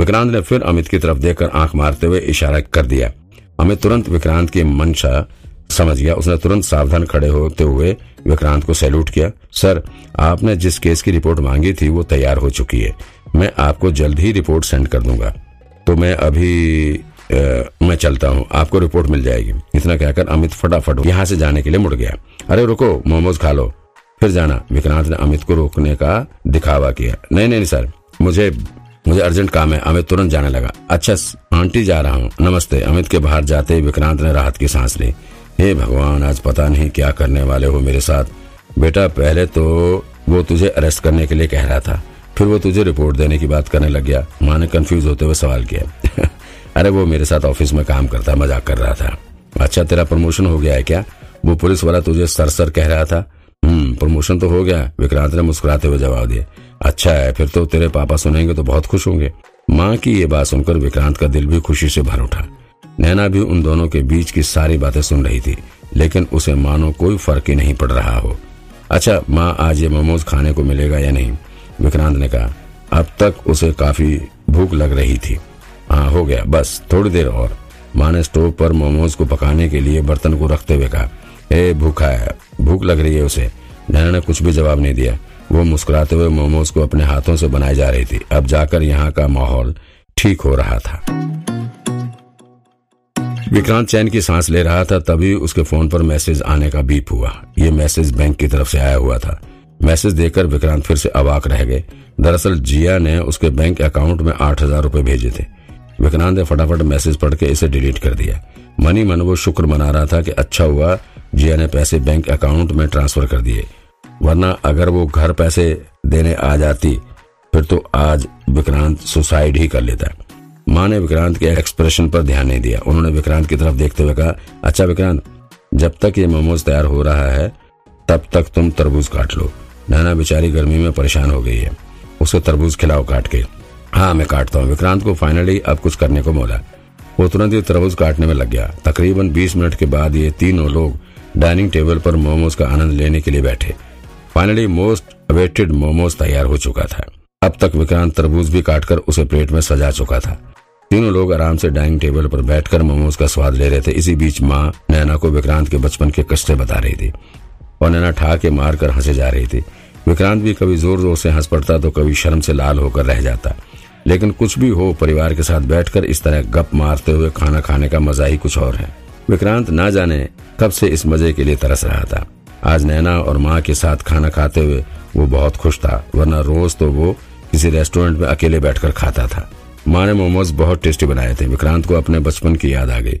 विक्रांत ने फिर अमित की तरफ़ देखकर आँख मारते हुए इशारा कर दिया। अमित तुरंत विक्रांत की मंशा समझ गया। उसने तुरंत सावधान खड़े होते हुए विक्रांत को सैल्यूट किया। सर आपने जिस केस की रिपोर्ट मांगी थी वो तैयार हो चुकी है। मैं आपको जल्द ही रिपोर्ट सेंड कर दूँगा। तो मैं अभी आ, मैं चलता हूँ। आपको रिपोर्ट मिल जाएगी। इतना कहकर अमित फटाफट यहाँ से जाने के लिए मुड़ गया। अरे रुको मोमोज खा लो। फिर जाना। विक्रांत ने अमित को रोकने का दिखावा किया। नहीं नहीं सर। मुझे मुझे अर्जेंट काम है, अमित तुरंत जाने लगा। अच्छा आंटी जा रहा हूँ। नमस्ते। अमित के बाहर जाते ही विक्रांत ने राहत की सांस ली। हे भगवान, आज पता नहीं क्या करने वाले हो मेरे साथ। बेटा, पहले तो वो तुझे अरेस्ट करने के लिए कह रहा था। फिर वो तुझे रिपोर्ट देने की बात करने लग गया। माँ ने कंफ्यूज होते हुए सवाल किया। अरे, वो मेरे साथ ऑफ़िस में काम करता, मज़ाक कर रहा था। अच्छा तेरा प्रमोशन हो गया है क्या? वो पुलिस वाला तुझे सर सर कह रहा था। हम्म प्रमोशन तो हो गया। विक्रांत ने मुस्कुराते हुए जवाब दिया अच्छा है, फिर तो तेरे पापा सुनेंगे तो बहुत खुश होंगे। माँ की ये बात सुनकर विक्रांत का दिल भी खुशी से भर उठा। नैना भी उन दोनों के बीच की सारी बातें सुन रही थी, लेकिन उसे मानो कोई फ़र्क ही नहीं पड़ रहा हो। अच्छा माँ, आज ये मोमोज खाने को मिलेगा या नहीं? विक्रांत ने कहा, अब तक उसे काफ़ी भूख लग रही थी। हाँ हो गया, बस, थोड़ी देर और। माँ ने स्टोव पर मोमोज को पकाने के लिए बर्तन को रखते हुए कहा भूखा है, भूख लग रही है उसे। नैना ने कुछ भी जवाब नहीं दिया। वो मुस्कुराते हुए मोमोज को अपने हाथों से बनाई जा रही थी। अब जाकर यहाँ का माहौल ठीक हो रहा था। विक्रांत चैन की सांस ले रहा था, तभी उसके फ़ोन पर मैसेज आने का बीप हुआ। ये मैसेज बैंक की तरफ़ से आया हुआ था। मैसेज देखकर विक्रांत फिर से अवाक रह गए। दरअसल जिया ने उसके बैंक अकाउंट में आठ हज़ार रूपए भेजे थे। विक्रांत ने फटाफट मैसेज पढ़ के इसे डिलीट कर दिया। मनी मन वो शुक्र मना रहा था कि अच्छा हुआ जिया ने पैसे बैंक अकाउंट में ट्रांसफ़र कर दिए। वरना अगर वो घर पैसे देने आ जाती, फिर तो आज विक्रांत सुसाइड ही कर लेता माँ ने विक्रांत के एक्सप्रेशन पर ध्यान नहीं दिया। उन्होंने विक्रांत की तरफ़ देखते हुए कहा अच्छा विक्रांत, जब तक ये मोमोज तैयार हो रहा है, तब तक तुम तरबूज काट लो। नैना बेचारी गर्मी में परेशान हो गई है। उसे तरबूज खिलाओ काट के। हाँ मैं काटता हूँ। विक्रांत को फाइनली अब कुछ करने को मोला। वो तुरंत ही तरबूज काटने में लग गया। तकरीबन 20 मिनट के बाद ये तीनों लोग डाइनिंग टेबल पर मोमोज का आनंद लेने के लिए बैठे। फाइनली मोस्ट अवेटेड मोमोज तैयार हो चुका था। अब तक विक्रांत तरबूज भी काटकर उसे प्लेट में सजा चुका था। तीनों लोग आराम से डाइनिंग टेबल पर बैठकर मोमोज का स्वाद ले रहे थे। इसी बीच माँ नैना को विक्रांत के बचपन के कष्टे बता रही थी और नैना ठा के मार कर हंसे जा रही थी। विक्रांत भी कभी ज़ोर ज़ोर से हंस पड़ता तो कभी शर्म से लाल होकर रह जाता। लेकिन कुछ भी हो, परिवार के साथ बैठकर इस तरह गप मारते हुए खाना खाने का मज़ा ही कुछ और है। विक्रांत ना जाने कब से इस मज़े के लिए तरस रहा था। आज नैना और माँ के साथ खाना खाते हुए वो बहुत खुश था, वरना रोज तो वो किसी रेस्टोरेंट में अकेले बैठकर खाता था। माँ ने मोमोज बहुत टेस्टी बनाए थे, विक्रांत को अपने बचपन की याद आ गई।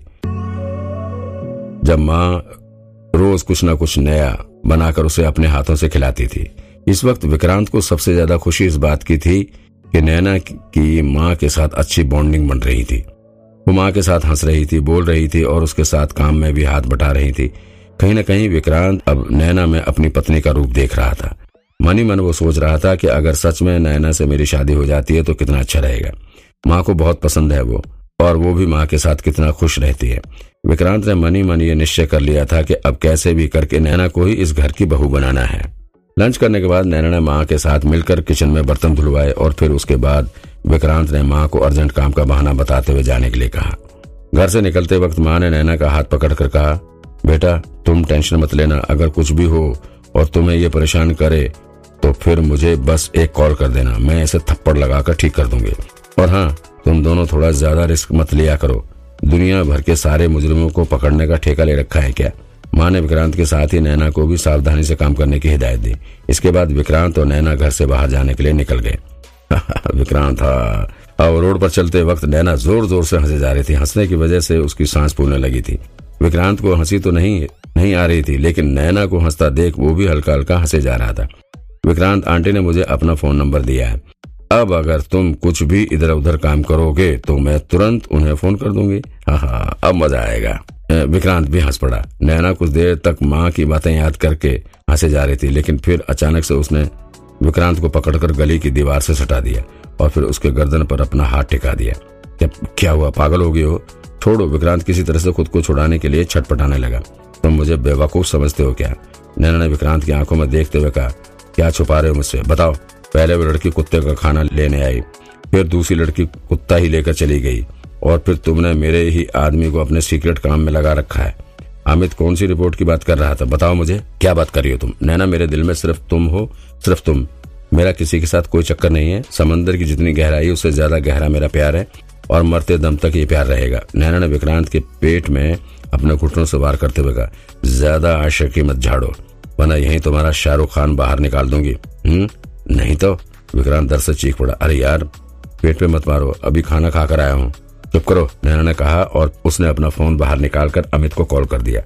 जब माँ रोज कुछ न कुछ नया बनाकर उसे अपने हाथों से खिलाती थी, इस वक्त विक्रांत को सबसे ज़्यादा खुशी इस बात की थी कि नैना की माँ के साथ अच्छी बॉन्डिंग बन रही थी। वो माँ के साथ हंस रही थी, बोल रही थी और उसके साथ काम में भी हाथ बटा रही थी। कहीं न कहीं विक्रांत अब नैना में अपनी पत्नी का रूप देख रहा था। मनी मन वो सोच रहा था कि अगर सच में नैना से मेरी शादी हो जाती है तो कितना अच्छा रहेगा। माँ को बहुत पसंद है वो, और वो भी माँ के साथ कितना खुश रहती है। विक्रांत ने मनी मन ये निश्चय कर लिया था कि अब कैसे भी करके नैना को ही इस घर की बहू बनाना है। लंच करने के बाद नैना ने माँ के साथ मिलकर किचन में बर्तन धुलवाए और फिर उसके बाद विक्रांत ने माँ को अर्जेंट काम का बहाना बताते हुए जाने के लिए कहा। घर से निकलते वक्त माँ ने नैना का हाथ पकड़कर कहा बेटा, तुम टेंशन मत लेना, अगर कुछ भी हो और तुम्हें ये परेशान करे तो फिर मुझे बस एक कॉल कर देना, मैं इसे थप्पड़ लगाकर ठीक कर दूँगी। और हाँ तुम दोनों थोड़ा ज़्यादा रिस्क मत लिया करो। दुनिया भर के सारे मुजरिमों को पकड़ने का ठेका ले रखा है क्या? माँ ने विक्रांत के साथ ही नैना को भी सावधानी से काम करने की हिदायत दी। इसके बाद विक्रांत और नैना घर से बाहर जाने के लिए निकल गए। विक्रांत हाँ। और रोड पर चलते वक्त नैना ज़ोर ज़ोर से हंसे जा रही थी। हंसने की वजह से उसकी सांस फूलने लगी थी। विक्रांत को हँसी तो नहीं नहीं आ रही थी, लेकिन नैना को हंसता देख वो भी हल्का हल्का हंसे जा रहा था। विक्रांत आंटी ने मुझे अपना फ़ोन नंबर दिया है। अब अगर तुम कुछ भी इधर उधर काम करोगे तो मैं तुरंत उन्हें फ़ोन कर दूँगी। हाँ हाँ अब मज़ा आएगा। विक्रांत भी हंस पड़ा। नैना कुछ देर तक माँ की बातें याद करके हंसे जा रही थी, लेकिन फिर अचानक से उसने विक्रांत को पकड़कर गली की दीवार से सटा दिया और फिर उसके गर्दन पर अपना हाथ टिका दिया। क्या हुआ? पागल हो गई हो? छोड़ो, विक्रांत किसी तरह से खुद को छुड़ाने के लिए छटपटाने लगा। तुम तो मुझे बेवकूफ़ समझते हो क्या? नैना ने विक्रांत की आँखों में देखते हुए कहा, क्या छुपा रहे हो मुझसे? बताओ, पहले वो लड़की कुत्ते का खाना लेने आई, फिर दूसरी लड़की कुत्ता ही लेकर चली गई, और फिर तुमने मेरे ही आदमी को अपने सीक्रेट काम में लगा रखा है। अमित कौन सी रिपोर्ट की बात कर रहा था? बताओ मुझे, क्या बात कर रही हो तुम? नैना, मेरे दिल में सिर्फ़ तुम हो, सिर्फ़ तुम। मेरा किसी के साथ कोई चक्कर नहीं है। समंदर की जितनी गहराई उससे ज़्यादा गहरा मेरा प्यार है। और मरते दम तक ये प्यार रहेगा। नैना ने विक्रांत के पेट में अपने घुटनों से वार करते हुए कहा, ज़्यादा आशकी मत झाड़ो। वरना यही तुम्हारा शाहरुख खान बाहर निकाल दूँगी। हम्म नहीं तो। विक्रांत दर से चीख पड़ा, अरे यार, पेट पे मत मारो, अभी खाना खाकर आया हूँ। चुप करो नैना ने कहा और उसने अपना फ़ोन बाहर निकालकर अमित को कॉल कर दिया।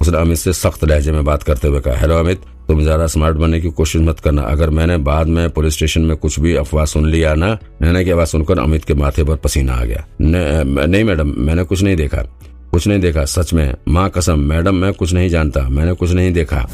उसने अमित से सख्त लहजे में बात करते हुए कहा, हेलो अमित तुम ज़्यादा स्मार्ट बनने की कोशिश मत करना। अगर मैंने बाद में पुलिस स्टेशन में कुछ भी अफवाह सुन लिया ना नैना की आवाज़ सुनकर अमित के माथे पर पसीना आ गया। नहीं मैडम, मैंने कुछ नहीं देखा। कुछ नहीं देखा, सच में, माँ कसम, मैडम, मैं कुछ नहीं जानता, मैंने कुछ नहीं देखा।